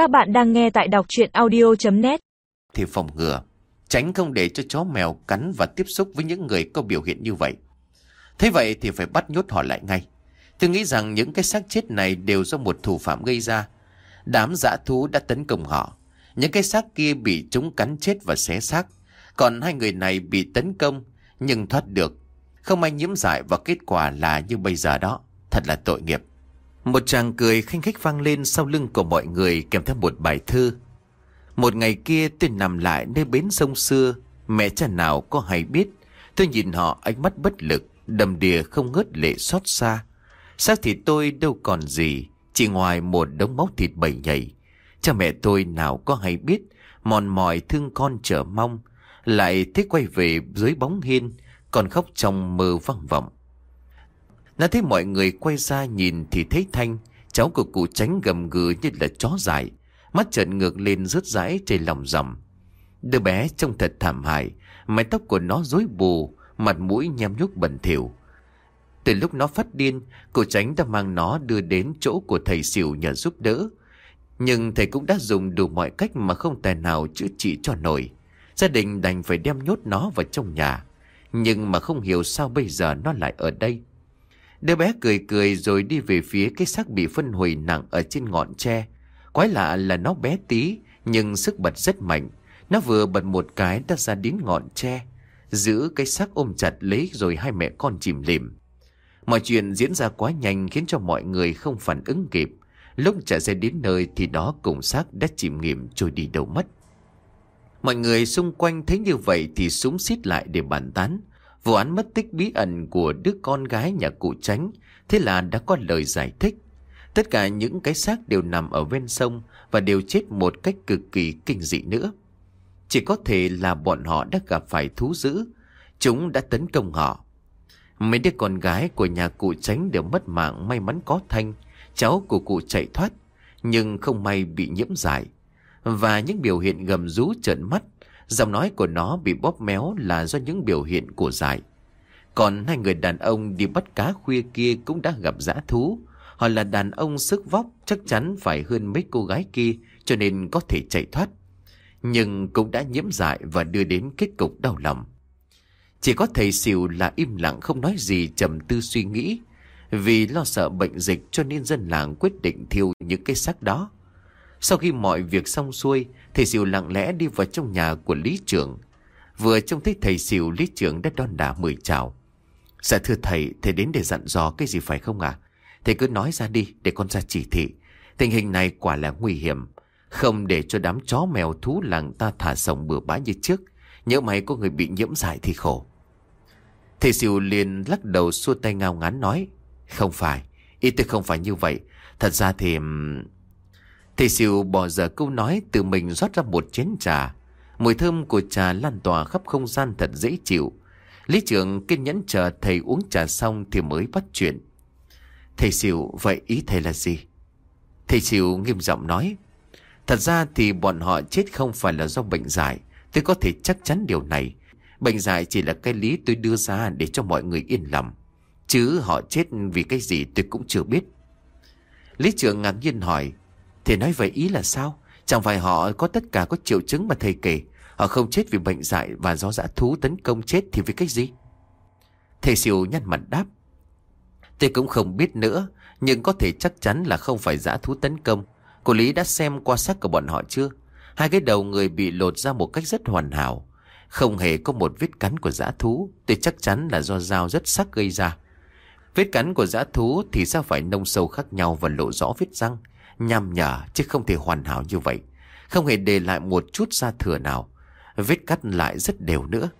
Các bạn đang nghe tại đọc chuyện audio.net Thì phòng ngừa, tránh không để cho chó mèo cắn và tiếp xúc với những người có biểu hiện như vậy. Thế vậy thì phải bắt nhốt họ lại ngay. Tôi nghĩ rằng những cái xác chết này đều do một thủ phạm gây ra. Đám dã thú đã tấn công họ. Những cái xác kia bị chúng cắn chết và xé xác. Còn hai người này bị tấn công nhưng thoát được. Không ai nhiễm giải và kết quả là như bây giờ đó. Thật là tội nghiệp. Một chàng cười khinh khách vang lên sau lưng của mọi người kèm theo một bài thơ. Một ngày kia tôi nằm lại nơi bến sông xưa, mẹ cha nào có hay biết. Tôi nhìn họ ánh mắt bất lực, đầm đìa không ngớt lệ xót xa. Xác thì tôi đâu còn gì, chỉ ngoài một đống máu thịt bầy nhảy. Cha mẹ tôi nào có hay biết, mòn mỏi thương con chờ mong, lại thích quay về dưới bóng hiên, còn khóc trong mơ vang vọng. Nó thấy mọi người quay ra nhìn thì thấy Thanh, cháu của cụ tránh gầm gừ như là chó dại, mắt trợn ngược lên rớt rãi trên lòng rầm. Đứa bé trông thật thảm hại, mái tóc của nó rối bù, mặt mũi nhem nhúc bẩn thỉu. Từ lúc nó phát điên, cụ tránh đã mang nó đưa đến chỗ của thầy xỉu nhờ giúp đỡ. Nhưng thầy cũng đã dùng đủ mọi cách mà không tài nào chữa trị cho nổi. Gia đình đành phải đem nhốt nó vào trong nhà. Nhưng mà không hiểu sao bây giờ nó lại ở đây. Đứa bé cười cười rồi đi về phía cái xác bị phân hủy nặng ở trên ngọn tre. Quái lạ là nó bé tí, nhưng sức bật rất mạnh. Nó vừa bật một cái đã ra đến ngọn tre. Giữ cái xác ôm chặt lấy rồi hai mẹ con chìm lìm. Mọi chuyện diễn ra quá nhanh khiến cho mọi người không phản ứng kịp. Lúc trả xe đến nơi thì đó cùng xác đã chìm nghiệm trôi đi đâu mất. Mọi người xung quanh thấy như vậy thì súng xít lại để bàn tán. Vụ án mất tích bí ẩn của đứa con gái nhà cụ tránh, Thế là đã có lời giải thích. Tất cả những cái xác đều nằm ở ven sông Và đều chết một cách cực kỳ kinh dị nữa. Chỉ có thể là bọn họ đã gặp phải thú dữ. Chúng đã tấn công họ. Mấy đứa con gái của nhà cụ tránh đều mất mạng, may mắn có thanh, Cháu của cụ chạy thoát, Nhưng không may bị nhiễm giải Và những biểu hiện gầm rú trợn mắt Giọng nói của nó bị bóp méo là do những biểu hiện của dại. Còn hai người đàn ông đi bắt cá khuya kia cũng đã gặp dã thú. Họ là đàn ông sức vóc chắc chắn phải hơn mấy cô gái kia, cho nên có thể chạy thoát. Nhưng cũng đã nhiễm dại và đưa đến kết cục đau lòng. Chỉ có thầy xỉu là im lặng không nói gì, trầm tư suy nghĩ. Vì lo sợ bệnh dịch cho nên dân làng quyết định thiêu những cái xác đó. Sau khi mọi việc xong xuôi, thầy Sỉu lặng lẽ đi vào trong nhà của Lý Trưởng. Vừa trông thấy thầy Sỉu, Lý Trưởng đã đón đả mời chào. Dạ thưa thầy, thầy đến để dặn dò cái gì phải không ạ? Thầy cứ nói ra đi để con ra chỉ thị. Tình hình này quả là nguy hiểm. Không để cho đám chó mèo thú làng ta thả sống bừa bãi như trước. Nhớ mày có người bị nhiễm dại thì khổ. Thầy Sỉu liền lắc đầu xua tay ngao ngán nói. Không phải, ý tôi không phải như vậy. Thật ra thì... Thầy sìu bỏ dở câu nói từ mình rót ra một chén trà. Mùi thơm của trà lan tỏa khắp không gian thật dễ chịu. Lý trưởng kiên nhẫn chờ thầy uống trà xong thì mới bắt chuyện. Thầy sìu vậy ý thầy là gì? Thầy sìu nghiêm giọng nói. Thật ra thì bọn họ chết không phải là do bệnh dại. Tôi có thể chắc chắn điều này. Bệnh dại chỉ là cái lý tôi đưa ra để cho mọi người yên lòng. Chứ họ chết vì cái gì tôi cũng chưa biết. Lý trưởng ngạc nhiên hỏi thì nói vậy ý là sao? Chẳng phải họ có tất cả các triệu chứng mà thầy kể. Họ không chết vì bệnh dại và do dã thú tấn công chết thì vì cách gì? Thầy siêu nhăn mặt đáp. Tôi cũng không biết nữa, nhưng có thể chắc chắn là không phải dã thú tấn công. Cô Lý đã xem qua xác của bọn họ chưa? Hai cái đầu người bị lột ra một cách rất hoàn hảo. Không hề có một vết cắn của dã thú, tôi chắc chắn là do dao rất sắc gây ra. Vết cắn của dã thú thì sao phải nông sâu khác nhau và lộ rõ vết răng nham nhở chứ không thể hoàn hảo như vậy. Không hề để lại một chút da thừa nào. Vết cắt lại rất đều nữa.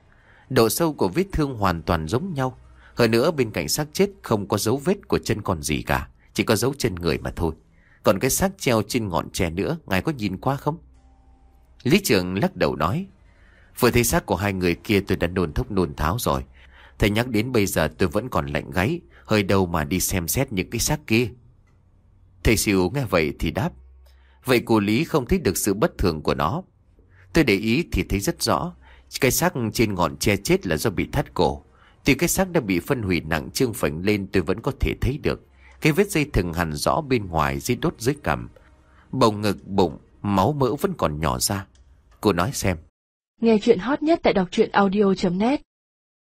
Độ sâu của vết thương hoàn toàn giống nhau. Hơn nữa bên cạnh xác chết không có dấu vết của chân con gì cả. Chỉ có dấu chân người mà thôi. Còn cái xác treo trên ngọn tre nữa, ngài có nhìn qua không? Lý trưởng lắc đầu nói. Vừa thấy xác của hai người kia tôi đã nôn thốc nôn tháo rồi. Thầy nhắc đến bây giờ tôi vẫn còn lạnh gáy. Hơi đâu mà đi xem xét những cái xác kia. Thầy siêu nghe vậy thì đáp. Vậy cô Lý không thấy được sự bất thường của nó. Tôi để ý thì thấy rất rõ. Cái xác trên ngọn tre chết là do bị thắt cổ. Tuy cái xác đã bị phân hủy nặng trương phành lên tôi vẫn có thể thấy được. Cái vết dây thừng hằn rõ bên ngoài dưới đốt dưới cằm. Bầu ngực, bụng, máu mỡ vẫn còn nhỏ ra. Cô nói xem. Nghe chuyện hot nhất tại đọc truyện audio.net